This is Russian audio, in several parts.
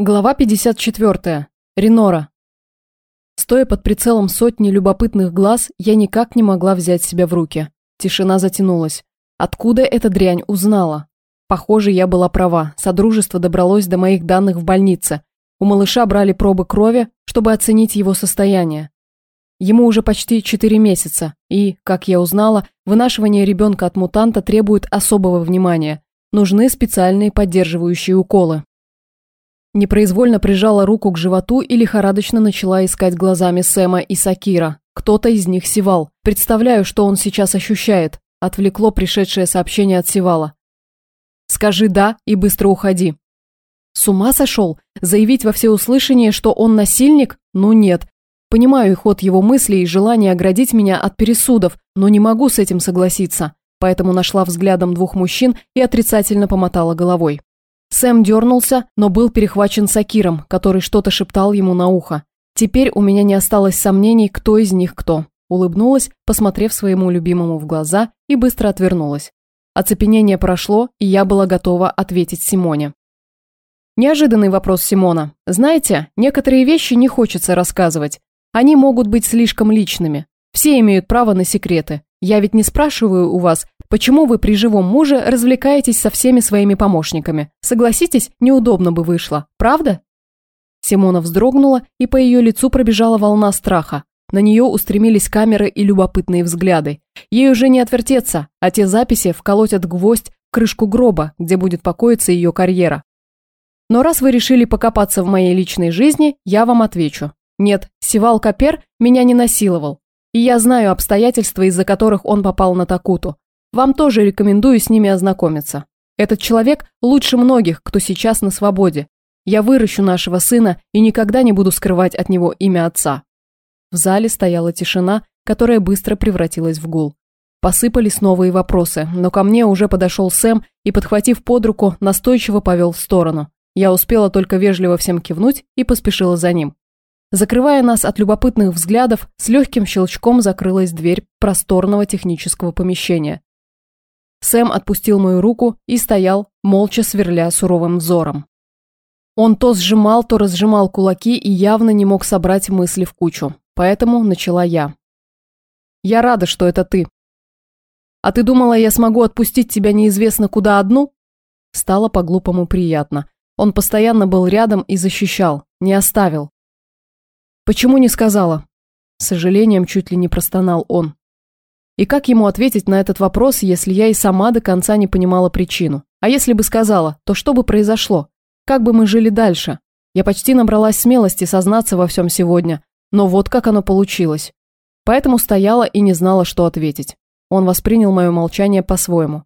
Глава 54. Ренора. Стоя под прицелом сотни любопытных глаз, я никак не могла взять себя в руки. Тишина затянулась. Откуда эта дрянь узнала? Похоже, я была права. Содружество добралось до моих данных в больнице. У малыша брали пробы крови, чтобы оценить его состояние. Ему уже почти 4 месяца, и, как я узнала, вынашивание ребенка от мутанта требует особого внимания. Нужны специальные поддерживающие уколы. Непроизвольно прижала руку к животу и лихорадочно начала искать глазами Сэма и Сакира. Кто-то из них севал. Представляю, что он сейчас ощущает. Отвлекло пришедшее сообщение от Севала. «Скажи «да» и быстро уходи». С ума сошел? Заявить во всеуслышание, что он насильник? Ну нет. Понимаю ход его мыслей и желание оградить меня от пересудов, но не могу с этим согласиться. Поэтому нашла взглядом двух мужчин и отрицательно помотала головой. Сэм дернулся, но был перехвачен Сакиром, который что-то шептал ему на ухо. Теперь у меня не осталось сомнений, кто из них кто. Улыбнулась, посмотрев своему любимому в глаза, и быстро отвернулась. Оцепенение прошло, и я была готова ответить Симоне. Неожиданный вопрос Симона. Знаете, некоторые вещи не хочется рассказывать. Они могут быть слишком личными. Все имеют право на секреты. Я ведь не спрашиваю у вас, почему вы при живом муже развлекаетесь со всеми своими помощниками. Согласитесь, неудобно бы вышло, правда? Симона вздрогнула, и по ее лицу пробежала волна страха. На нее устремились камеры и любопытные взгляды. Ей уже не отвертеться, а те записи вколотят гвоздь в крышку гроба, где будет покоиться ее карьера. Но раз вы решили покопаться в моей личной жизни, я вам отвечу. Нет, Сивал Капер меня не насиловал. И я знаю обстоятельства, из-за которых он попал на Такуту. Вам тоже рекомендую с ними ознакомиться. Этот человек лучше многих, кто сейчас на свободе. Я выращу нашего сына и никогда не буду скрывать от него имя отца». В зале стояла тишина, которая быстро превратилась в гул. Посыпались новые вопросы, но ко мне уже подошел Сэм и, подхватив под руку, настойчиво повел в сторону. Я успела только вежливо всем кивнуть и поспешила за ним. Закрывая нас от любопытных взглядов, с легким щелчком закрылась дверь просторного технического помещения. Сэм отпустил мою руку и стоял, молча сверля суровым взором. Он то сжимал, то разжимал кулаки и явно не мог собрать мысли в кучу. Поэтому начала я. «Я рада, что это ты. А ты думала, я смогу отпустить тебя неизвестно куда одну?» Стало по-глупому приятно. Он постоянно был рядом и защищал, не оставил. «Почему не сказала?» С сожалением чуть ли не простонал он. И как ему ответить на этот вопрос, если я и сама до конца не понимала причину? А если бы сказала, то что бы произошло? Как бы мы жили дальше? Я почти набралась смелости сознаться во всем сегодня, но вот как оно получилось. Поэтому стояла и не знала, что ответить. Он воспринял мое молчание по-своему.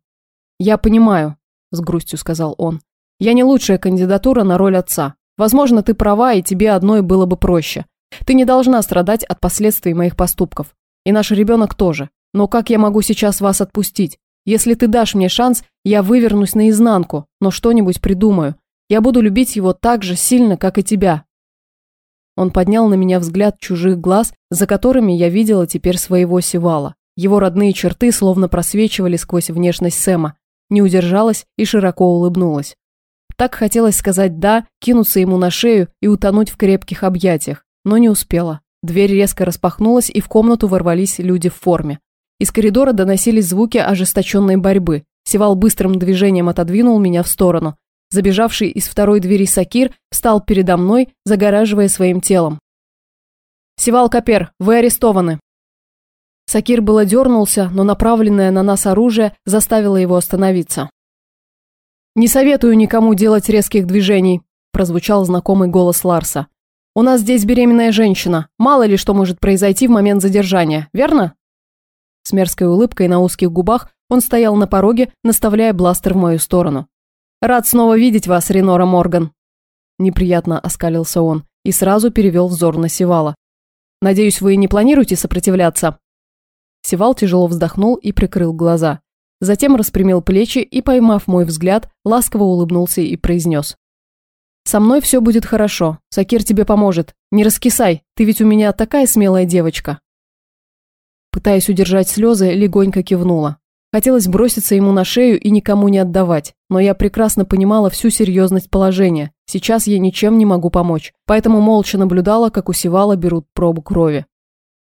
«Я понимаю», – с грустью сказал он. «Я не лучшая кандидатура на роль отца. Возможно, ты права, и тебе одной было бы проще. Ты не должна страдать от последствий моих поступков. И наш ребенок тоже. Но как я могу сейчас вас отпустить? Если ты дашь мне шанс, я вывернусь наизнанку, но что-нибудь придумаю. Я буду любить его так же сильно, как и тебя». Он поднял на меня взгляд чужих глаз, за которыми я видела теперь своего Севала. Его родные черты словно просвечивали сквозь внешность Сэма. Не удержалась и широко улыбнулась. Так хотелось сказать «да», кинуться ему на шею и утонуть в крепких объятиях но не успела. Дверь резко распахнулась, и в комнату ворвались люди в форме. Из коридора доносились звуки ожесточенной борьбы. Севал быстрым движением отодвинул меня в сторону. Забежавший из второй двери Сакир встал передо мной, загораживая своим телом. «Севал Капер, вы арестованы!» Сакир было дернулся, но направленное на нас оружие заставило его остановиться. «Не советую никому делать резких движений», – прозвучал знакомый голос Ларса. «У нас здесь беременная женщина. Мало ли что может произойти в момент задержания, верно?» С мерзкой улыбкой на узких губах он стоял на пороге, наставляя бластер в мою сторону. «Рад снова видеть вас, Ренора Морган!» Неприятно оскалился он и сразу перевел взор на Севала. «Надеюсь, вы не планируете сопротивляться?» Севал тяжело вздохнул и прикрыл глаза. Затем распрямил плечи и, поймав мой взгляд, ласково улыбнулся и произнес. «Со мной все будет хорошо. Сакир тебе поможет. Не раскисай, ты ведь у меня такая смелая девочка». Пытаясь удержать слезы, легонько кивнула. Хотелось броситься ему на шею и никому не отдавать, но я прекрасно понимала всю серьезность положения. Сейчас я ничем не могу помочь, поэтому молча наблюдала, как у Севала берут пробу крови.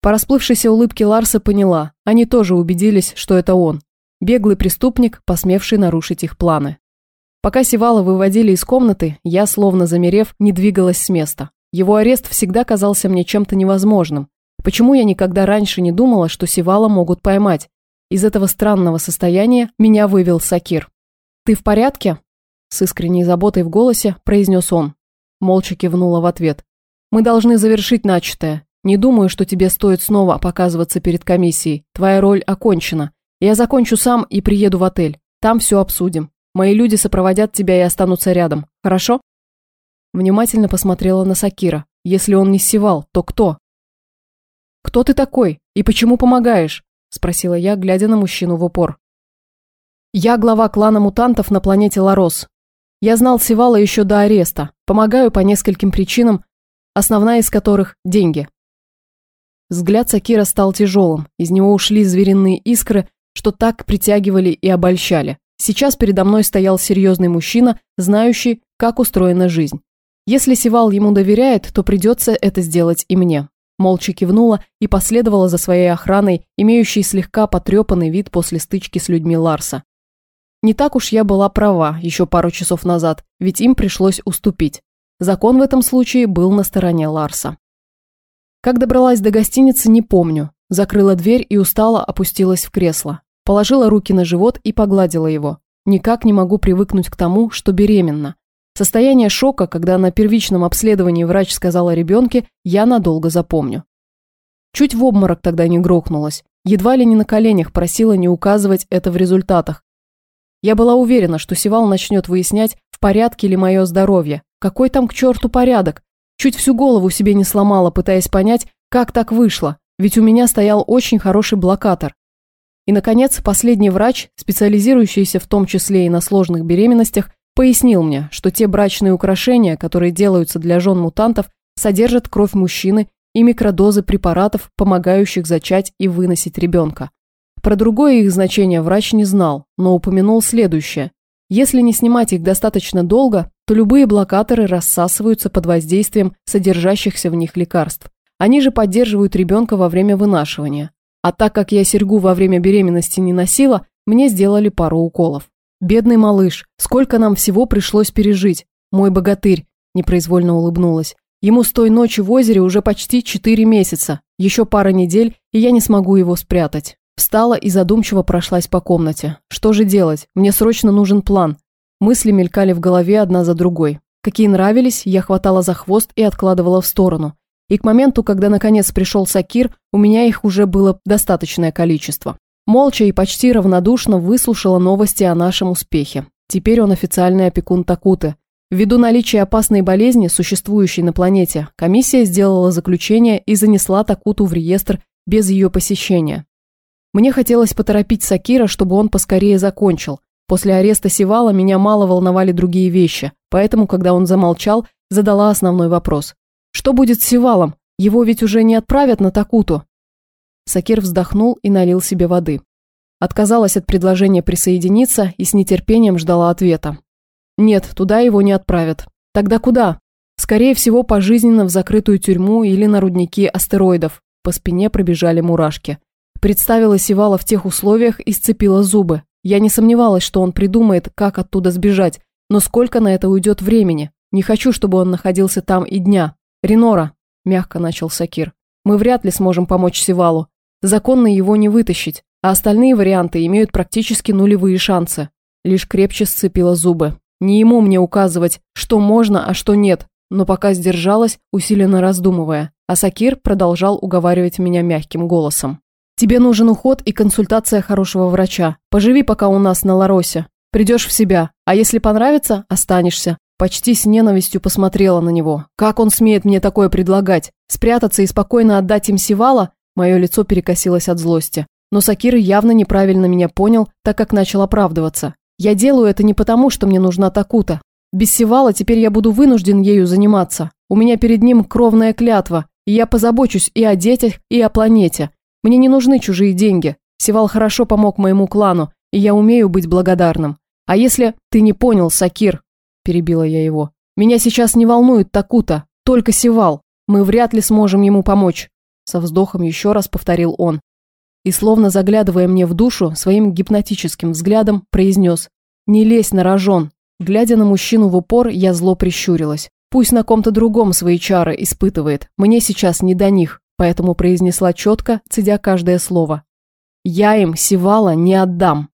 По расплывшейся улыбке Ларса поняла, они тоже убедились, что это он. Беглый преступник, посмевший нарушить их планы. Пока Севала выводили из комнаты, я, словно замерев, не двигалась с места. Его арест всегда казался мне чем-то невозможным. Почему я никогда раньше не думала, что Севала могут поймать? Из этого странного состояния меня вывел Сакир. «Ты в порядке?» С искренней заботой в голосе произнес он. Молча кивнула в ответ. «Мы должны завершить начатое. Не думаю, что тебе стоит снова показываться перед комиссией. Твоя роль окончена. Я закончу сам и приеду в отель. Там все обсудим. Мои люди сопроводят тебя и останутся рядом. Хорошо?» Внимательно посмотрела на Сакира. «Если он не севал, то кто?» «Кто ты такой? И почему помогаешь?» – спросила я, глядя на мужчину в упор. «Я глава клана мутантов на планете Ларос. Я знал Севала еще до ареста. Помогаю по нескольким причинам, основная из которых – деньги». Взгляд Сакира стал тяжелым, из него ушли звериные искры, что так притягивали и обольщали. Сейчас передо мной стоял серьезный мужчина, знающий, как устроена жизнь. Если Севал ему доверяет, то придется это сделать и мне молча кивнула и последовала за своей охраной, имеющей слегка потрепанный вид после стычки с людьми Ларса. Не так уж я была права еще пару часов назад, ведь им пришлось уступить. Закон в этом случае был на стороне Ларса. Как добралась до гостиницы, не помню. Закрыла дверь и устало опустилась в кресло. Положила руки на живот и погладила его. Никак не могу привыкнуть к тому, что беременна. Состояние шока, когда на первичном обследовании врач сказал о ребенке, я надолго запомню. Чуть в обморок тогда не грохнулась. Едва ли не на коленях просила не указывать это в результатах. Я была уверена, что Севал начнет выяснять, в порядке ли мое здоровье. Какой там к черту порядок? Чуть всю голову себе не сломала, пытаясь понять, как так вышло, ведь у меня стоял очень хороший блокатор. И, наконец, последний врач, специализирующийся в том числе и на сложных беременностях, Пояснил мне, что те брачные украшения, которые делаются для жен мутантов, содержат кровь мужчины и микродозы препаратов, помогающих зачать и выносить ребенка. Про другое их значение врач не знал, но упомянул следующее. Если не снимать их достаточно долго, то любые блокаторы рассасываются под воздействием содержащихся в них лекарств. Они же поддерживают ребенка во время вынашивания. А так как я серьгу во время беременности не носила, мне сделали пару уколов. Бедный малыш, сколько нам всего пришлось пережить. Мой богатырь, непроизвольно улыбнулась. Ему с той ночи в озере уже почти четыре месяца. Еще пара недель, и я не смогу его спрятать. Встала и задумчиво прошлась по комнате. Что же делать? Мне срочно нужен план. Мысли мелькали в голове одна за другой. Какие нравились, я хватала за хвост и откладывала в сторону. И к моменту, когда наконец пришел Сакир, у меня их уже было достаточное количество. Молча и почти равнодушно выслушала новости о нашем успехе. Теперь он официальный опекун Такуты. Ввиду наличия опасной болезни, существующей на планете, комиссия сделала заключение и занесла Такуту в реестр без ее посещения. Мне хотелось поторопить Сакира, чтобы он поскорее закончил. После ареста Севала меня мало волновали другие вещи, поэтому, когда он замолчал, задала основной вопрос. Что будет с Севалом? Его ведь уже не отправят на Такуту. Сакир вздохнул и налил себе воды. Отказалась от предложения присоединиться и с нетерпением ждала ответа. Нет, туда его не отправят. Тогда куда? Скорее всего, пожизненно в закрытую тюрьму или на рудники астероидов. По спине пробежали мурашки. Представила Севала в тех условиях и сцепила зубы. Я не сомневалась, что он придумает, как оттуда сбежать, но сколько на это уйдет времени? Не хочу, чтобы он находился там и дня. Ренора, мягко начал Сакир, мы вряд ли сможем помочь Севалу. Законно его не вытащить, а остальные варианты имеют практически нулевые шансы. Лишь крепче сцепила зубы. Не ему мне указывать, что можно, а что нет, но пока сдержалась, усиленно раздумывая, а Сакир продолжал уговаривать меня мягким голосом. «Тебе нужен уход и консультация хорошего врача. Поживи пока у нас на Ларосе. Придешь в себя, а если понравится, останешься». Почти с ненавистью посмотрела на него. Как он смеет мне такое предлагать? Спрятаться и спокойно отдать им Севала? Мое лицо перекосилось от злости. Но Сакир явно неправильно меня понял, так как начал оправдываться. Я делаю это не потому, что мне нужна Такута. Без Севала теперь я буду вынужден ею заниматься. У меня перед ним кровная клятва, и я позабочусь и о детях, и о планете. Мне не нужны чужие деньги. Севал хорошо помог моему клану, и я умею быть благодарным. А если ты не понял, Сакир, перебила я его, меня сейчас не волнует Такута, только Севал. Мы вряд ли сможем ему помочь. Со вздохом еще раз повторил он. И словно заглядывая мне в душу, своим гипнотическим взглядом произнес «Не лезь на рожон». Глядя на мужчину в упор, я зло прищурилась. Пусть на ком-то другом свои чары испытывает, мне сейчас не до них, поэтому произнесла четко, цедя каждое слово. «Я им Севала не отдам».